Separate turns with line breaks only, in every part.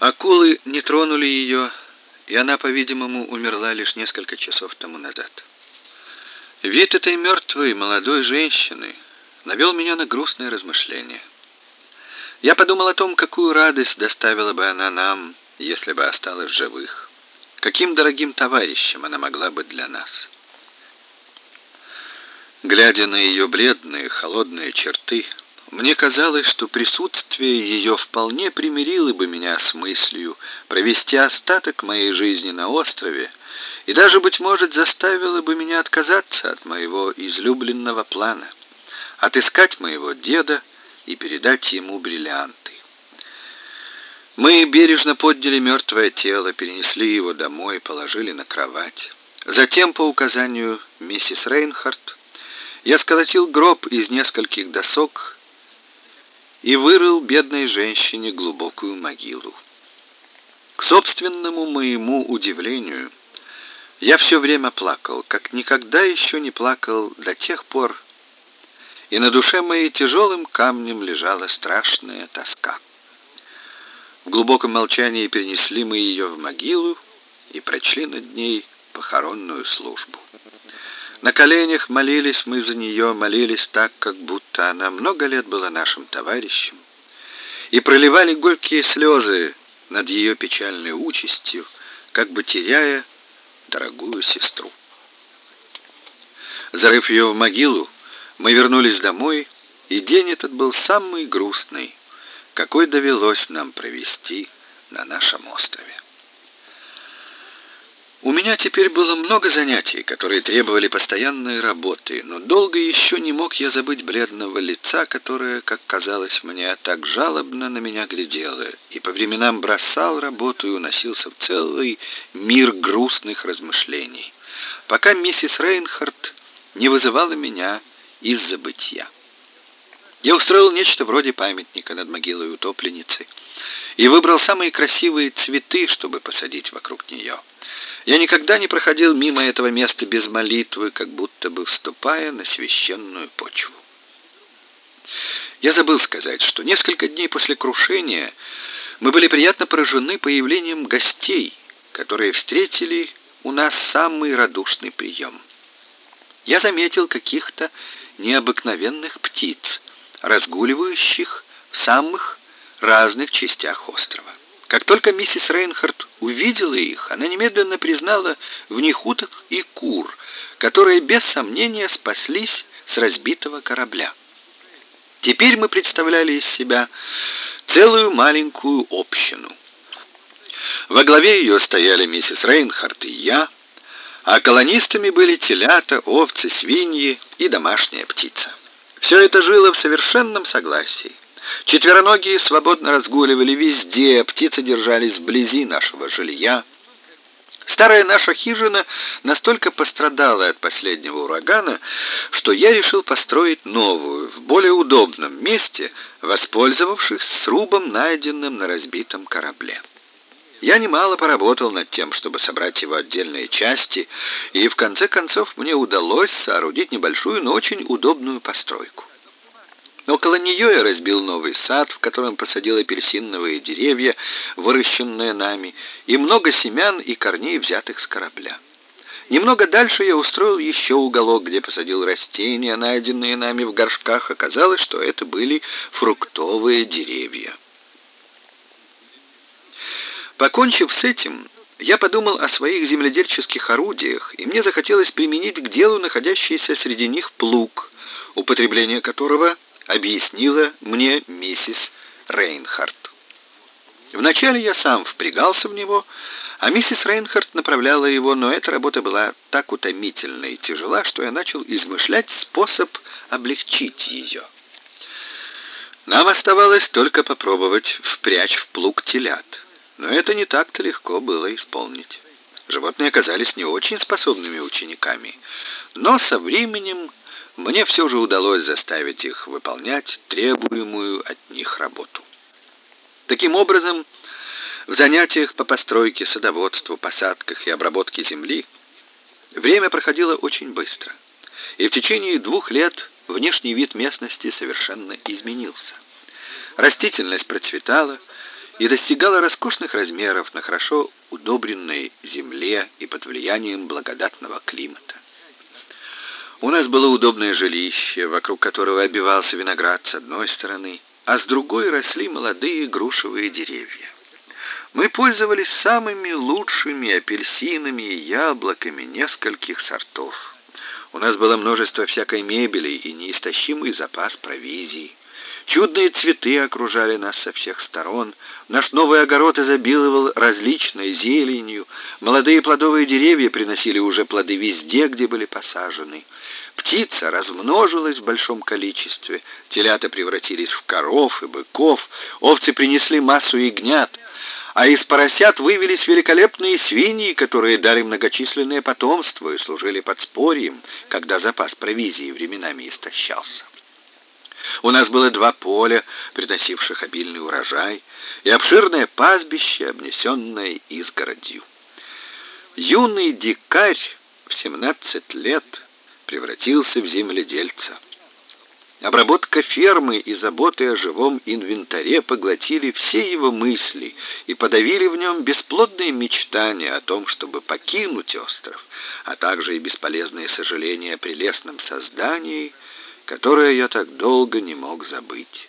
Акулы не тронули ее, и она, по-видимому, умерла лишь несколько часов тому назад. Вид этой мертвой молодой женщины навел меня на грустное размышление. Я подумал о том, какую радость доставила бы она нам, если бы осталась живых. Каким дорогим товарищем она могла быть для нас. Глядя на ее бледные, холодные черты, мне казалось, что присутствие ее вполне примирило бы меня с мыслью провести остаток моей жизни на острове и даже, быть может, заставило бы меня отказаться от моего излюбленного плана — отыскать моего деда и передать ему бриллианты. Мы бережно подняли мертвое тело, перенесли его домой, положили на кровать. Затем, по указанию миссис Рейнхард, я сколотил гроб из нескольких досок и вырыл бедной женщине глубокую могилу. К собственному моему удивлению, я все время плакал, как никогда еще не плакал до тех пор, и на душе моей тяжелым камнем лежала страшная тоска. В глубоком молчании перенесли мы ее в могилу и прочли над ней похоронную службу. На коленях молились мы за нее, молились так, как будто она много лет была нашим товарищем, и проливали горькие слезы над ее печальной участью, как бы теряя дорогую сестру. Зарыв ее в могилу, мы вернулись домой, и день этот был самый грустный, какой довелось нам провести на нашем острове. У меня теперь было много занятий, которые требовали постоянной работы, но долго еще не мог я забыть бледного лица, которое, как казалось мне, так жалобно на меня глядело, и по временам бросал работу и уносился в целый мир грустных размышлений, пока миссис Рейнхард не вызывала меня из забытья. Я устроил нечто вроде памятника над могилой утопленницы и выбрал самые красивые цветы, чтобы посадить вокруг нее. Я никогда не проходил мимо этого места без молитвы, как будто бы вступая на священную почву. Я забыл сказать, что несколько дней после крушения мы были приятно поражены появлением гостей, которые встретили у нас самый радушный прием. Я заметил каких-то необыкновенных птиц, разгуливающих в самых разных частях острова. Как только миссис Рейнхард увидела их, она немедленно признала в них уток и кур, которые без сомнения спаслись с разбитого корабля. Теперь мы представляли из себя целую маленькую общину. Во главе ее стояли миссис Рейнхард и я, а колонистами были телята, овцы, свиньи и домашняя птица. Все это жило в совершенном согласии. Четвероногие свободно разгуливали везде, птицы держались вблизи нашего жилья. Старая наша хижина настолько пострадала от последнего урагана, что я решил построить новую, в более удобном месте, воспользовавшись срубом, найденным на разбитом корабле. Я немало поработал над тем, чтобы собрать его отдельные части, и в конце концов мне удалось соорудить небольшую, но очень удобную постройку. Около нее я разбил новый сад, в котором посадил апельсиновые деревья, выращенные нами, и много семян и корней, взятых с корабля. Немного дальше я устроил еще уголок, где посадил растения, найденные нами в горшках. Оказалось, что это были фруктовые деревья. Покончив с этим, я подумал о своих земледельческих орудиях, и мне захотелось применить к делу находящийся среди них плуг, употребление которого объяснила мне миссис Рейнхард. Вначале я сам впрягался в него, а миссис Рейнхард направляла его, но эта работа была так утомительна и тяжела, что я начал измышлять способ облегчить ее. Нам оставалось только попробовать впрячь в плуг телят, но это не так-то легко было исполнить. Животные оказались не очень способными учениками, но со временем мне все же удалось заставить их выполнять требуемую от них работу. Таким образом, в занятиях по постройке, садоводству, посадках и обработке земли время проходило очень быстро, и в течение двух лет внешний вид местности совершенно изменился. Растительность процветала, и достигала роскошных размеров на хорошо удобренной земле и под влиянием благодатного климата. У нас было удобное жилище, вокруг которого обивался виноград с одной стороны, а с другой росли молодые грушевые деревья. Мы пользовались самыми лучшими апельсинами и яблоками нескольких сортов. У нас было множество всякой мебели и неистощимый запас провизии. Чудные цветы окружали нас со всех сторон. Наш новый огород изобиловал различной зеленью. Молодые плодовые деревья приносили уже плоды везде, где были посажены. Птица размножилась в большом количестве. Телята превратились в коров и быков. Овцы принесли массу ягнят а из поросят вывелись великолепные свиньи, которые дали многочисленное потомство и служили подспорьем, когда запас провизии временами истощался. У нас было два поля, приносивших обильный урожай, и обширное пастбище, обнесенное изгородью. Юный дикарь в семнадцать лет превратился в земледельца. Обработка фермы и заботы о живом инвентаре поглотили все его мысли и подавили в нем бесплодные мечтания о том, чтобы покинуть остров, а также и бесполезные сожаления о прелестном создании, которое я так долго не мог забыть.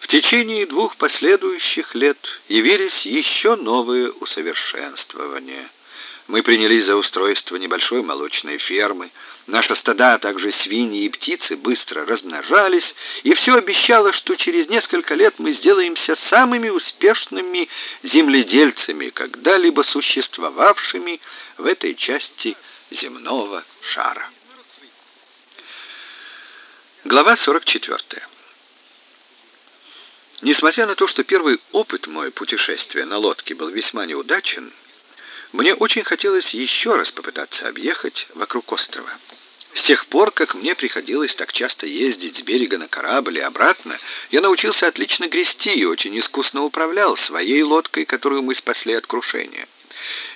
В течение двух последующих лет явились еще новые усовершенствования – мы принялись за устройство небольшой молочной фермы. Наши стада, а также свиньи и птицы быстро размножались, и все обещало, что через несколько лет мы сделаемся самыми успешными земледельцами, когда-либо существовавшими в этой части земного шара. Глава 44. Несмотря на то, что первый опыт мой путешествия на лодке был весьма неудачен, мне очень хотелось еще раз попытаться объехать вокруг острова. С тех пор, как мне приходилось так часто ездить с берега на корабль и обратно, я научился отлично грести и очень искусно управлял своей лодкой, которую мы спасли от крушения.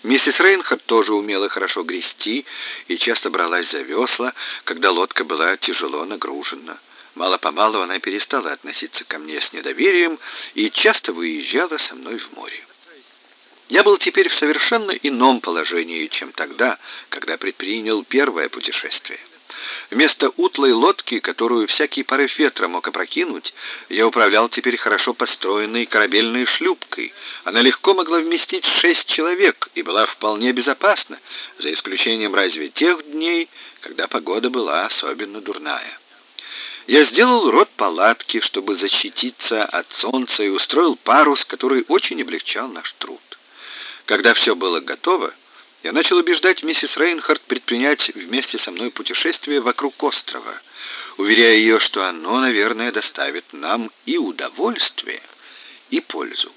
Миссис Рейнхард тоже умела хорошо грести и часто бралась за весла, когда лодка была тяжело нагружена. Мало-помалу она перестала относиться ко мне с недоверием и часто выезжала со мной в море. Я был теперь в совершенно ином положении, чем тогда, когда предпринял первое путешествие. Вместо утлой лодки, которую всякий порыв ветра мог опрокинуть, я управлял теперь хорошо построенной корабельной шлюпкой. Она легко могла вместить шесть человек и была вполне безопасна, за исключением разве тех дней, когда погода была особенно дурная. Я сделал рот палатки, чтобы защититься от солнца, и устроил парус, который очень облегчал наш труд. Когда все было готово, я начал убеждать миссис Рейнхард предпринять вместе со мной путешествие вокруг острова, уверяя ее, что оно, наверное, доставит нам и удовольствие, и пользу.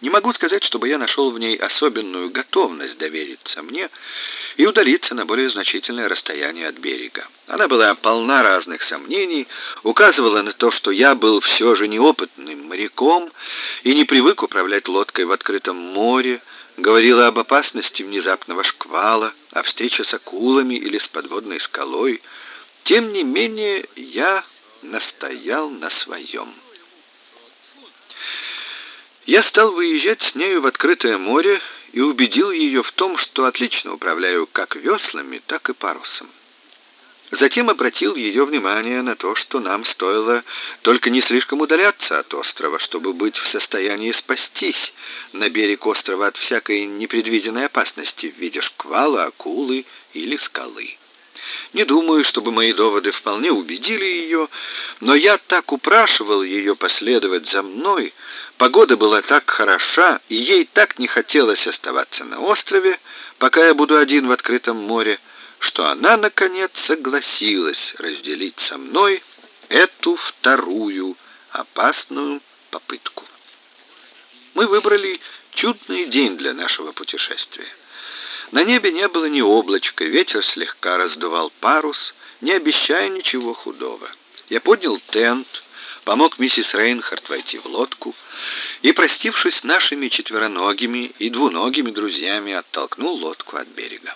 Не могу сказать, чтобы я нашел в ней особенную готовность довериться мне и удалиться на более значительное расстояние от берега. Она была полна разных сомнений, указывала на то, что я был все же неопытным моряком и не привык управлять лодкой в открытом море, говорила об опасности внезапного шквала, о встрече с акулами или с подводной скалой. Тем не менее, я настоял на своем. Я стал выезжать с нею в открытое море и убедил ее в том, что отлично управляю как веслами, так и парусом. Затем обратил ее внимание на то, что нам стоило только не слишком удаляться от острова, чтобы быть в состоянии спастись. На берег острова от всякой непредвиденной опасности в виде шквала, акулы или скалы. Не думаю, чтобы мои доводы вполне убедили ее, но я так упрашивал ее последовать за мной, погода была так хороша, и ей так не хотелось оставаться на острове, пока я буду один в открытом море, что она, наконец, согласилась разделить со мной эту вторую опасную попытку. Мы выбрали чудный день для нашего путешествия. На небе не было ни облачка, ветер слегка раздувал парус, не обещая ничего худого. Я поднял тент, помог миссис Рейнхард войти в лодку и, простившись с нашими четвероногими и двуногими друзьями, оттолкнул лодку от берега.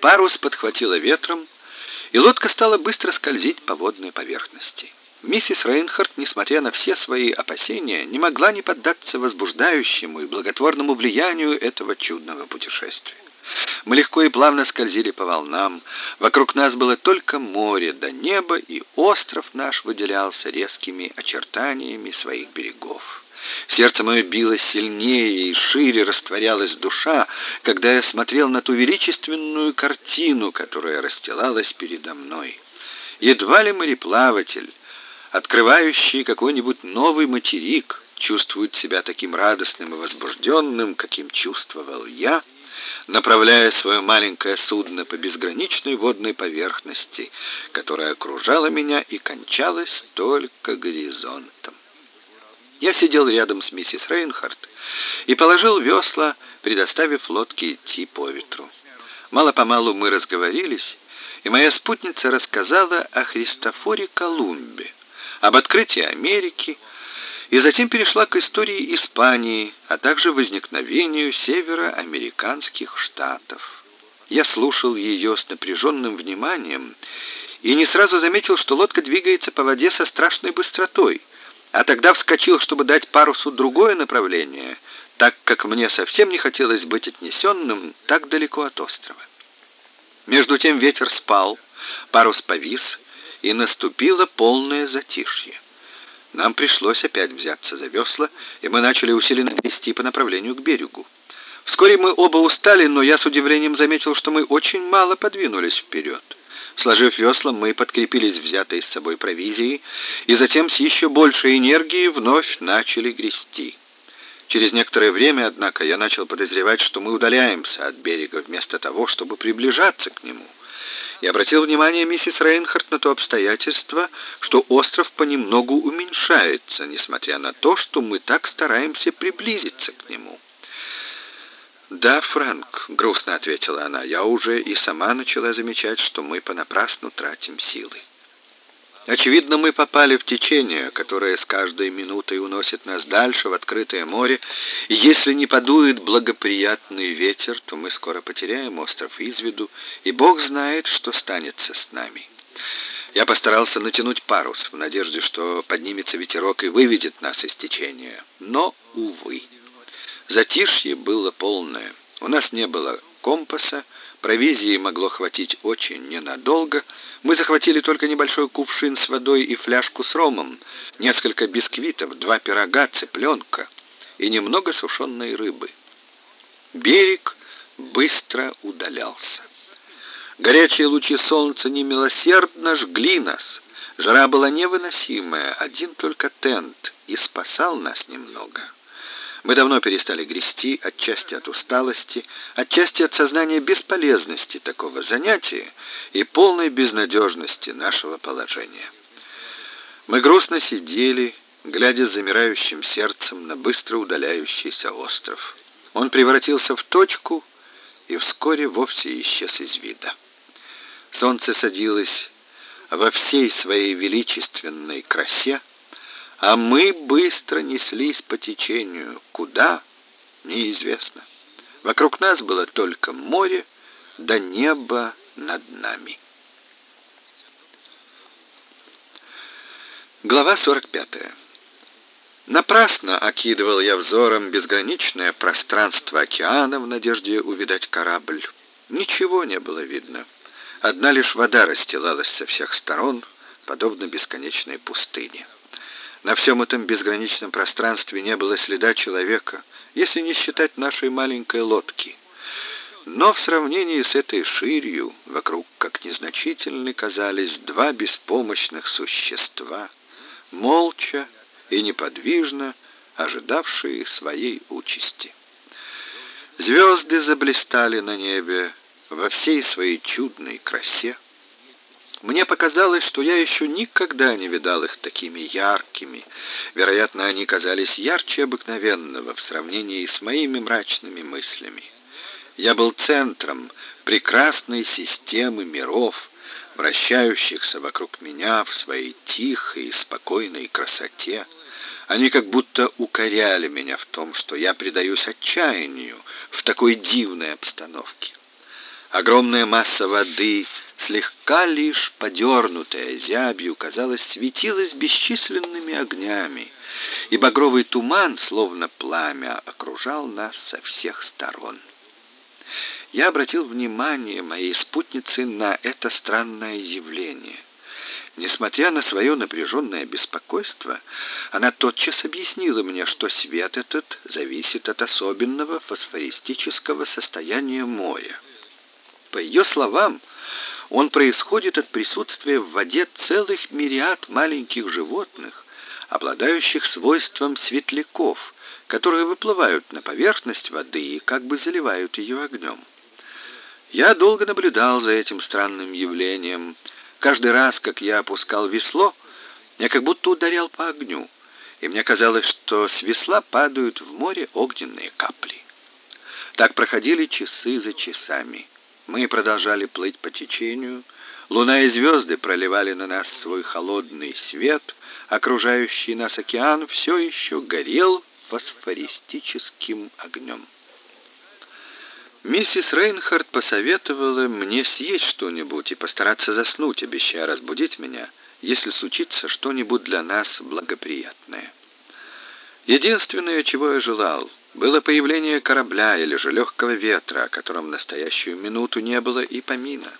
Парус подхватило ветром, и лодка стала быстро скользить по водной поверхности. Миссис Рейнхард, несмотря на все свои опасения, не могла не поддаться возбуждающему и благотворному влиянию этого чудного путешествия. Мы легко и плавно скользили по волнам. Вокруг нас было только море до неба, и остров наш выделялся резкими очертаниями своих берегов. Сердце мое билось сильнее и шире растворялась душа, когда я смотрел на ту величественную картину, которая расстилалась передо мной. Едва ли мореплаватель, открывающий какой-нибудь новый материк, чувствует себя таким радостным и возбужденным, каким чувствовал я, направляя свое маленькое судно по безграничной водной поверхности, которая окружала меня и кончалась только горизонтом. Я сидел рядом с миссис Рейнхард и положил весла, предоставив лодке идти по ветру. Мало-помалу мы разговорились, и моя спутница рассказала о Христофоре Колумбе, об открытии Америки, и затем перешла к истории Испании, а также возникновению североамериканских штатов. Я слушал ее с напряженным вниманием и не сразу заметил, что лодка двигается по воде со страшной быстротой, а тогда вскочил, чтобы дать парусу другое направление, так как мне совсем не хотелось быть отнесенным так далеко от острова. Между тем ветер спал, парус повис, и наступило полное затишье. Нам пришлось опять взяться за весла, и мы начали усиленно грести по направлению к берегу. Вскоре мы оба устали, но я с удивлением заметил, что мы очень мало подвинулись вперед. Сложив весла, мы подкрепились взятой с собой провизией и затем с еще большей энергией вновь начали грести. Через некоторое время, однако, я начал подозревать, что мы удаляемся от берега вместо того, чтобы приближаться к нему — и обратил внимание миссис Рейнхард на то обстоятельство, что остров понемногу уменьшается, несмотря на то, что мы так стараемся приблизиться к нему. «Да, Фрэнк», — грустно ответила она, — «я уже и сама начала замечать, что мы понапрасну тратим силы». Очевидно, мы попали в течение, которое с каждой минутой уносит нас дальше в открытое море, и если не подует благоприятный ветер, то мы скоро потеряем остров из виду, и Бог знает, что станется с нами. Я постарался натянуть парус в надежде, что поднимется ветерок и выведет нас из течения, но увы. Затишье было полное. У нас не было компаса, Провизии могло хватить очень ненадолго. Мы захватили только небольшой кувшин с водой и фляжку с ромом, несколько бисквитов, два пирога, цыпленка и немного сушеной рыбы. Берег быстро удалялся. Горячие лучи солнца немилосердно жгли нас. Жара была невыносимая, один только тент и спасал нас немного. Мы давно перестали грести, отчасти от усталости, отчасти от сознания бесполезности такого занятия и полной безнадежности нашего положения. Мы грустно сидели, глядя с замирающим сердцем на быстро удаляющийся остров. Он превратился в точку и вскоре вовсе исчез из вида. Солнце садилось во всей своей величественной красе, а мы быстро неслись по течению. Куда? Неизвестно. Вокруг нас было только море да небо над нами. Глава 45. Напрасно окидывал я взором безграничное пространство океана в надежде увидать корабль. Ничего не было видно. Одна лишь вода расстилалась со всех сторон, подобно бесконечной пустыне. На всем этом безграничном пространстве не было следа человека, если не считать нашей маленькой лодки. Но в сравнении с этой ширью, вокруг как незначительны казались два беспомощных существа, молча и неподвижно ожидавшие своей участи. Звезды заблистали на небе во всей своей чудной красе, мне показалось, что я еще никогда не видал их такими яркими. Вероятно, они казались ярче обыкновенного в сравнении с моими мрачными мыслями. Я был центром прекрасной системы миров, вращающихся вокруг меня в своей тихой и спокойной красоте. Они как будто укоряли меня в том, что я предаюсь отчаянию в такой дивной обстановке. Огромная масса воды слегка лишь подернутая зябью, казалось, светилась бесчисленными огнями, и багровый туман, словно пламя, окружал нас со всех сторон. Я обратил внимание моей спутницы на это странное явление. Несмотря на свое напряженное беспокойство, она тотчас объяснила мне, что свет этот зависит от особенного фосфористического состояния моря. По ее словам, он происходит от присутствия в воде целых мириад маленьких животных, обладающих свойством светляков, которые выплывают на поверхность воды и как бы заливают ее огнем. Я долго наблюдал за этим странным явлением, Каждый раз, как я опускал весло, я как будто ударял по огню, и мне казалось, что с весла падают в море огненные капли. Так проходили часы за часами. Мы продолжали плыть по течению. Луна и звезды проливали на нас свой холодный свет. Окружающий нас океан все еще горел фосфористическим огнем. Миссис Рейнхард посоветовала мне съесть что-нибудь и постараться заснуть, обещая разбудить меня, если случится что-нибудь для нас благоприятное. Единственное, чего я желал, было появление корабля или же легкого ветра, о котором настоящую минуту не было и помина.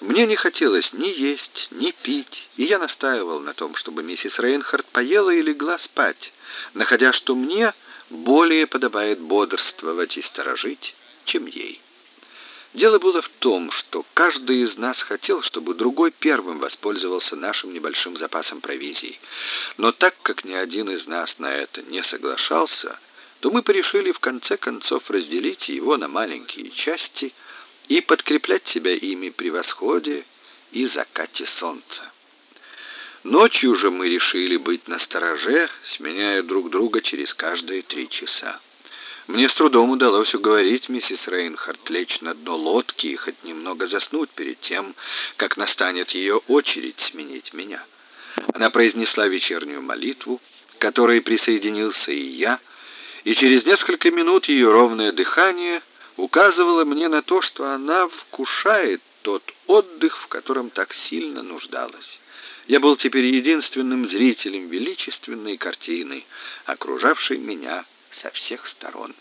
Мне не хотелось ни есть, ни пить, и я настаивал на том, чтобы миссис Рейнхард поела и легла спать, находя, что мне более подобает бодрствовать и сторожить, чем ей. Дело было в том, что каждый из нас хотел, чтобы другой первым воспользовался нашим небольшим запасом провизии. Но так как ни один из нас на это не соглашался, то мы порешили в конце концов разделить его на маленькие части и подкреплять себя ими при восходе и закате солнца. Ночью же мы решили быть настороже, сменяя друг друга через каждые три часа. Мне с трудом удалось уговорить миссис Рейнхард лечь на дно лодки и хоть немного заснуть перед тем, как настанет ее очередь сменить меня. Она произнесла вечернюю молитву, к которой присоединился и я, и через несколько минут ее ровное дыхание указывало мне на то, что она вкушает тот отдых, в котором так сильно нуждалась. Я был теперь единственным зрителем величественной картины, окружавшей меня со всех сторон.